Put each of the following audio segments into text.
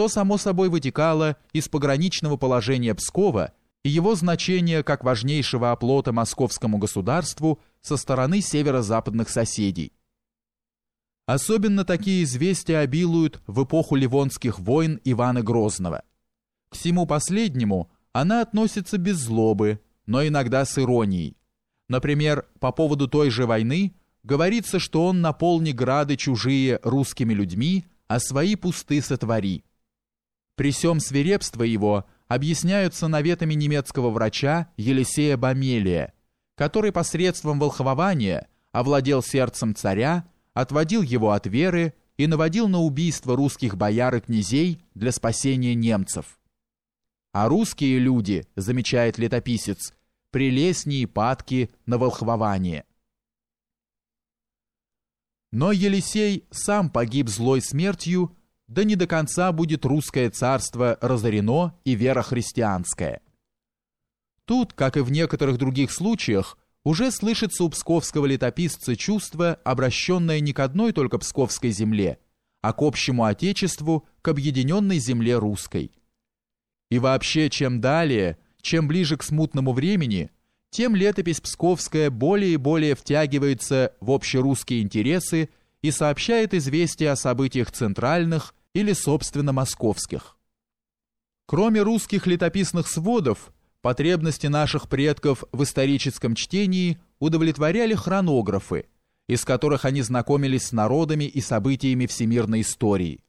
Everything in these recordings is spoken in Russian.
что само собой вытекало из пограничного положения Пскова и его значения как важнейшего оплота московскому государству со стороны северо-западных соседей. Особенно такие известия обилуют в эпоху Ливонских войн Ивана Грозного. К всему последнему она относится без злобы, но иногда с иронией. Например, по поводу той же войны говорится, что он наполни грады чужие русскими людьми, а свои пусты сотвори. При всем свирепство его объясняются наветами немецкого врача Елисея Бамелия, который посредством волхвования овладел сердцем царя, отводил его от веры и наводил на убийство русских бояр и князей для спасения немцев. А русские люди, замечает летописец, прелестнее падки на волхвование. Но Елисей сам погиб злой смертью, да не до конца будет русское царство разорено и вера христианская. Тут, как и в некоторых других случаях, уже слышится у псковского летописца чувство, обращенное не к одной только псковской земле, а к общему отечеству, к объединенной земле русской. И вообще, чем далее, чем ближе к смутному времени – тем летопись Псковская более и более втягивается в общерусские интересы и сообщает известия о событиях центральных или, собственно, московских. Кроме русских летописных сводов, потребности наших предков в историческом чтении удовлетворяли хронографы, из которых они знакомились с народами и событиями всемирной истории.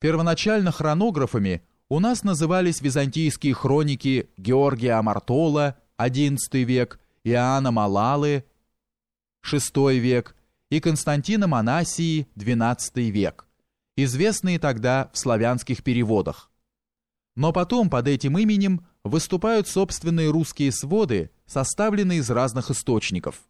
Первоначально хронографами у нас назывались византийские хроники Георгия Амартола, XI век, Иоанна Малалы, VI век и Константина Манасии, XII век, известные тогда в славянских переводах. Но потом под этим именем выступают собственные русские своды, составленные из разных источников.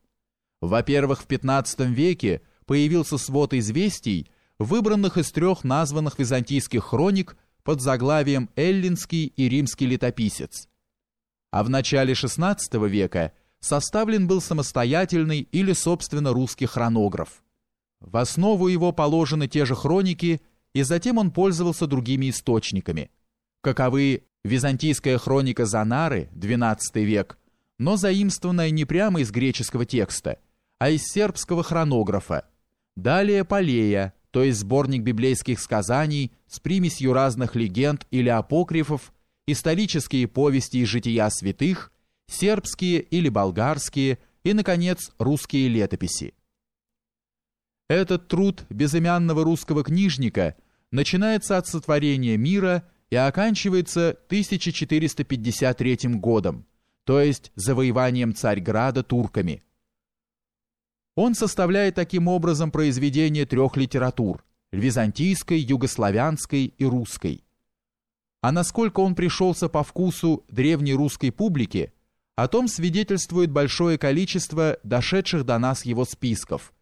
Во-первых, в XV веке появился свод известий, выбранных из трех названных византийских хроник под заглавием «Эллинский и римский летописец», а в начале XVI века составлен был самостоятельный или собственно русский хронограф. В основу его положены те же хроники, и затем он пользовался другими источниками. Каковы византийская хроника Занары, XII век, но заимствованная не прямо из греческого текста, а из сербского хронографа. Далее Полея, то есть сборник библейских сказаний с примесью разных легенд или апокрифов, исторические повести и жития святых, сербские или болгарские и, наконец, русские летописи. Этот труд безымянного русского книжника начинается от сотворения мира и оканчивается 1453 годом, то есть завоеванием Царьграда турками. Он составляет таким образом произведение трех литератур – византийской, югославянской и русской – а насколько он пришелся по вкусу древней русской публике, о том свидетельствует большое количество дошедших до нас его списков,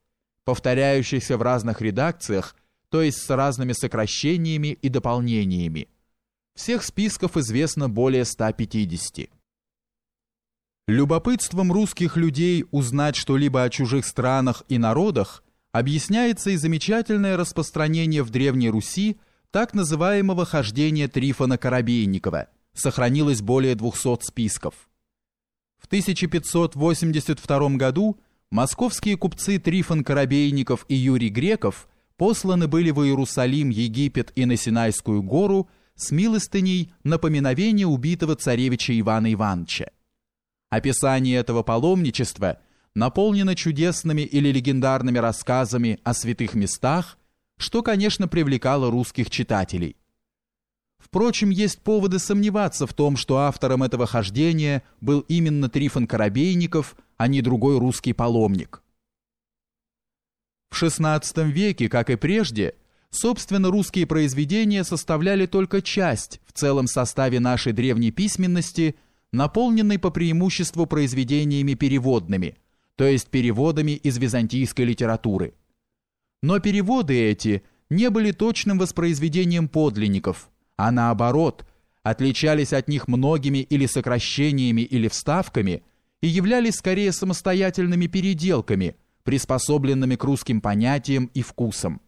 повторяющихся в разных редакциях, то есть с разными сокращениями и дополнениями. Всех списков известно более 150. Любопытством русских людей узнать что-либо о чужих странах и народах объясняется и замечательное распространение в Древней Руси так называемого хождения Трифона Коробейникова сохранилось более 200 списков. В 1582 году московские купцы Трифон Коробейников и Юрий Греков посланы были в Иерусалим, Египет и на Синайскую гору с милостыней на поминовение убитого царевича Ивана Ивановича. Описание этого паломничества наполнено чудесными или легендарными рассказами о святых местах, что, конечно, привлекало русских читателей. Впрочем, есть поводы сомневаться в том, что автором этого хождения был именно Трифон Коробейников, а не другой русский паломник. В XVI веке, как и прежде, собственно, русские произведения составляли только часть в целом составе нашей древней письменности, наполненной по преимуществу произведениями переводными, то есть переводами из византийской литературы – но переводы эти не были точным воспроизведением подлинников, а наоборот, отличались от них многими или сокращениями или вставками и являлись скорее самостоятельными переделками, приспособленными к русским понятиям и вкусам.